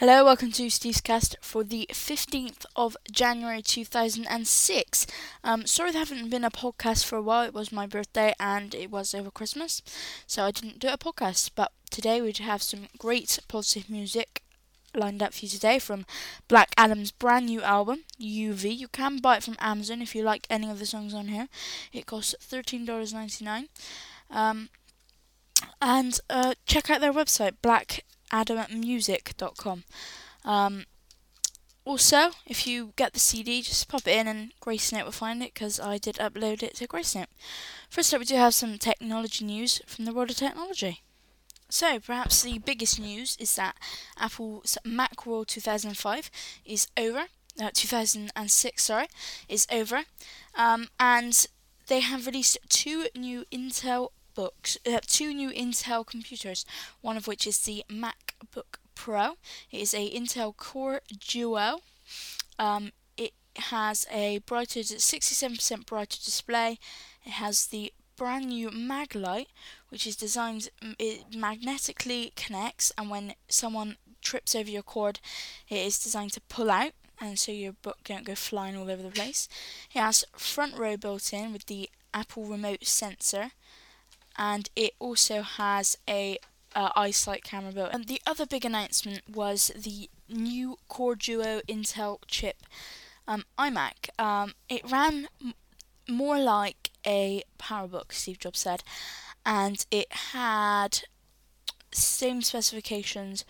Hello, welcome to Steve's Cast for the 15th of January 2006. Um, sorry there haven't been a podcast for a while. It was my birthday and it was over Christmas, so I didn't do a podcast. But today we have some great positive music lined up for you today from Black Adam's brand new album, UV. You can buy it from Amazon if you like any of the songs on here. It costs $13.99. Um, and uh, check out their website, Black adammusic.com. Um, also, if you get the CD, just pop it in and GraceNote will find it because I did upload it to GraceNote. First up, we do have some technology news from the world of technology. So, perhaps the biggest news is that Apple's Macworld 2005 is over. Uh, 2006, sorry, is over. Um, and they have released two new Intel books, uh, two new Intel computers, one of which is the MacBook Pro. It is a Intel Core Duo. Um, it has a brighter, 67% brighter display. It has the brand new Maglite, which is designed, it magnetically connects, and when someone trips over your cord, it is designed to pull out and so your book don't go flying all over the place. It has front row built in with the Apple remote sensor and it also has a uh, iSight camera built. And the other big announcement was the new Core Duo Intel chip um, iMac. Um, it ran m- more like a PowerBook, Steve Jobs said, and it had same specifications,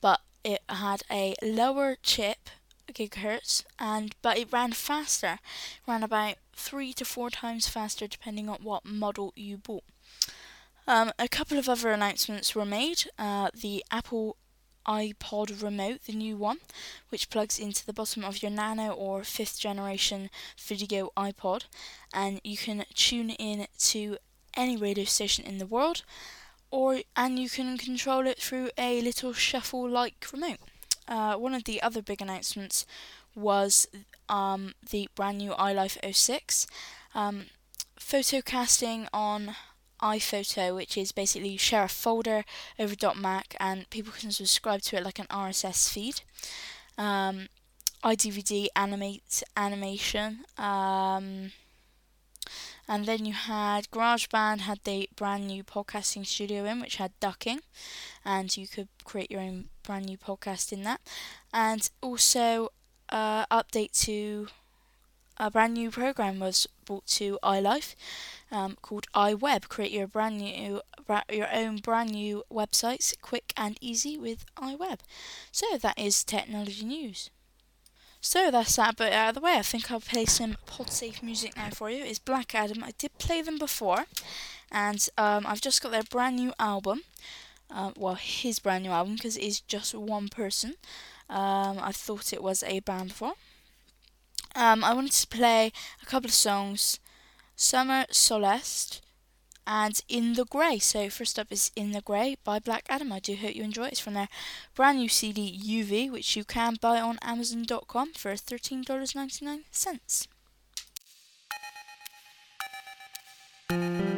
but it had a lower chip gigahertz and but it ran faster ran about three to four times faster depending on what model you bought um, a couple of other announcements were made. Uh, the Apple iPod remote, the new one, which plugs into the bottom of your nano or fifth generation video iPod, and you can tune in to any radio station in the world, or and you can control it through a little shuffle-like remote. Uh, one of the other big announcements was um, the brand new iLife 06. Um, photo casting on iPhoto, which is basically you share a folder over .mac and people can subscribe to it like an RSS feed. Um, iDVD animate animation. Um, and then you had GarageBand had the brand new podcasting studio in, which had ducking, and you could create your own brand new podcast in that. And also, uh, update to a brand new program was brought to iLife um, called iWeb. Create your brand new, your own brand new websites, quick and easy with iWeb. So that is technology news. So that's that bit out of the way. I think I'll play some pod-safe music now for you. It's Black Adam. I did play them before, and um, I've just got their brand new album. Uh, well, his brand new album because it is just one person. Um, I thought it was a band before. Um, I wanted to play a couple of songs Summer Solest and In the Grey. So, first up is In the Grey by Black Adam. I do hope you enjoy it. It's from their brand new CD UV, which you can buy on Amazon.com for $13.99.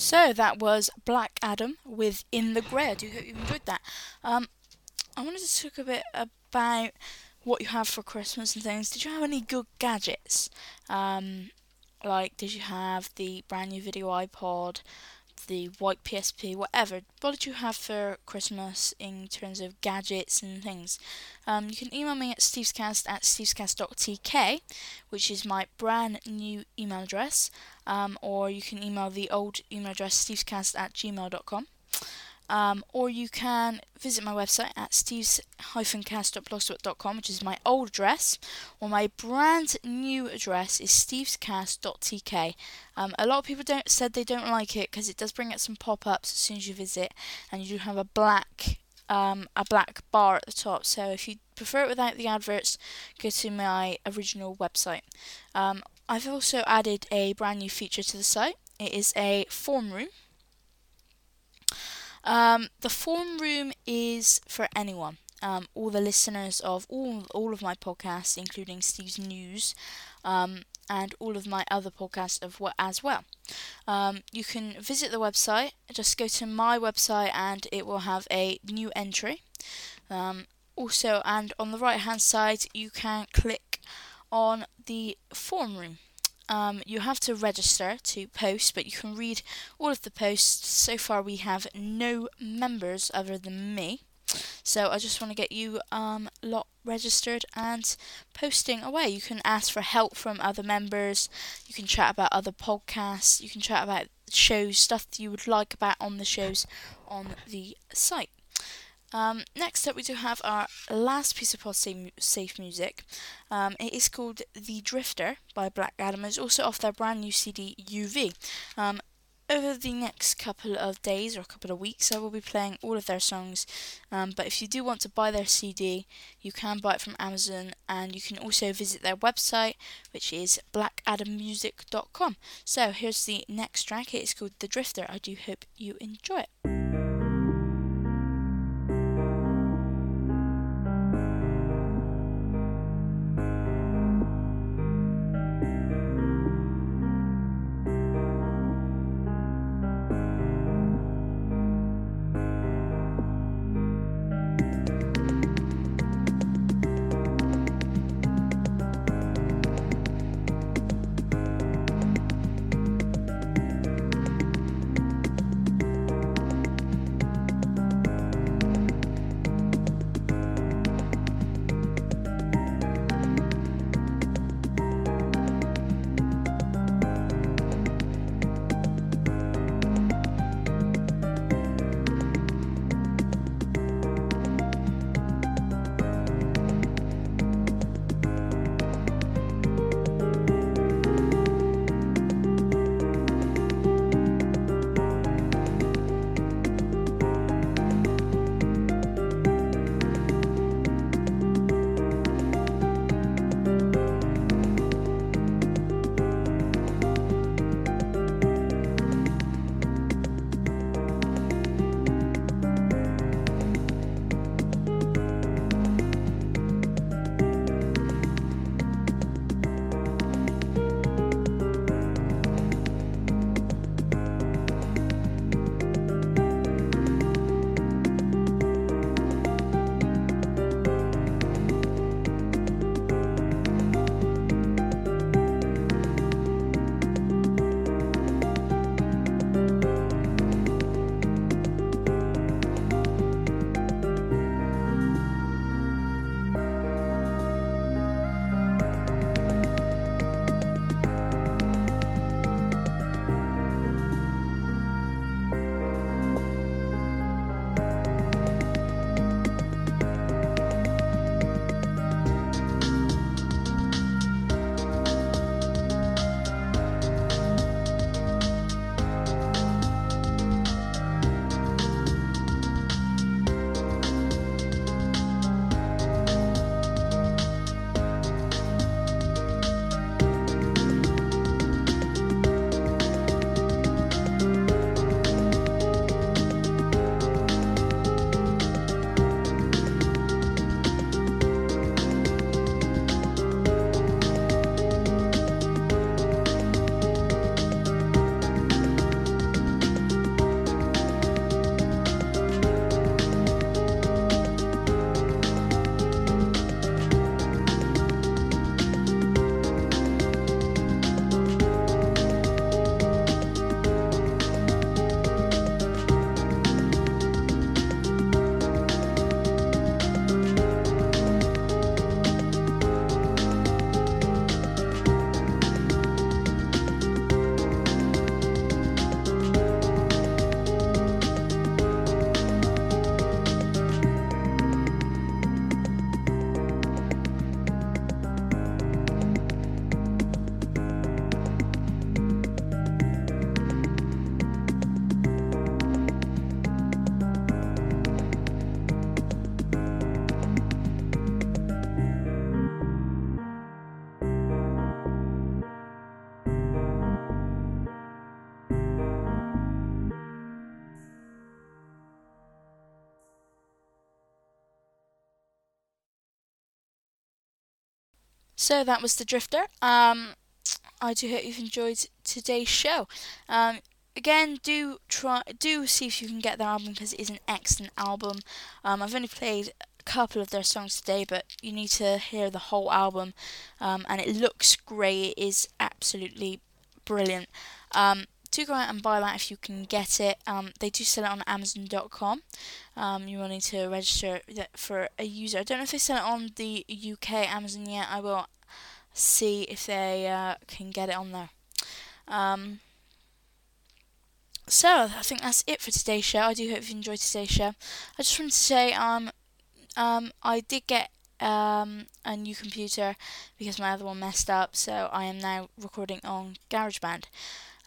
So that was Black Adam with In the Grey. I do hope you enjoyed that. Um, I wanted to talk a bit about what you have for Christmas and things. Did you have any good gadgets? Um, like, did you have the brand new video iPod? The white PSP, whatever. What did you have for Christmas in terms of gadgets and things? Um, you can email me at stevescast at stevescast.tk, which is my brand new email address, um, or you can email the old email address stevescast at gmail.com. Um, or you can visit my website at steves-cast.blogspot.com, which is my old address, or my brand new address is stevescast.tk. Um, a lot of people don't said they don't like it because it does bring up some pop-ups as soon as you visit, and you do have a black um, a black bar at the top. So if you prefer it without the adverts, go to my original website. Um, I've also added a brand new feature to the site. It is a form room. Um, the forum room is for anyone. Um, all the listeners of all all of my podcasts, including Steve's News, um, and all of my other podcasts of what as well. Um, you can visit the website. Just go to my website, and it will have a new entry. Um, also, and on the right hand side, you can click on the forum room. Um, you have to register to post, but you can read all of the posts. So far, we have no members other than me. So I just want to get you um, lot registered and posting away. You can ask for help from other members. You can chat about other podcasts. You can chat about shows, stuff that you would like about on the shows on the site. Um, next up, we do have our last piece of pod safe music. Um, it is called The Drifter by Black Adam. It's also off their brand new CD UV. Um, over the next couple of days or a couple of weeks, I will be playing all of their songs. Um, but if you do want to buy their CD, you can buy it from Amazon and you can also visit their website, which is blackadammusic.com. So here's the next track. It is called The Drifter. I do hope you enjoy it. So that was the Drifter. Um, I do hope you've enjoyed today's show. Um, again, do try, do see if you can get the album because it is an excellent album. Um, I've only played a couple of their songs today, but you need to hear the whole album, um, and it looks great. It is absolutely brilliant. Um, do go out and buy that if you can get it. Um, they do sell it on Amazon.com. Um, you will need to register for a user. I don't know if they sell it on the UK Amazon yet. I will see if they uh, can get it on there. Um, so I think that's it for today's show. I do hope you enjoyed today's show. I just wanted to say um um I did get um a new computer because my other one messed up, so I am now recording on GarageBand.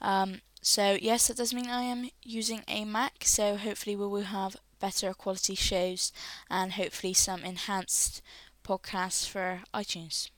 Um so yes, that does mean I am using a Mac. So hopefully we will have better quality shows and hopefully some enhanced podcasts for iTunes.